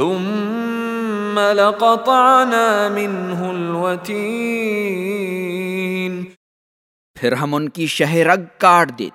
ثم لقطعنا منه الوتين۔ پھر ہم ان کی شہ رگ کاٹ دیتے۔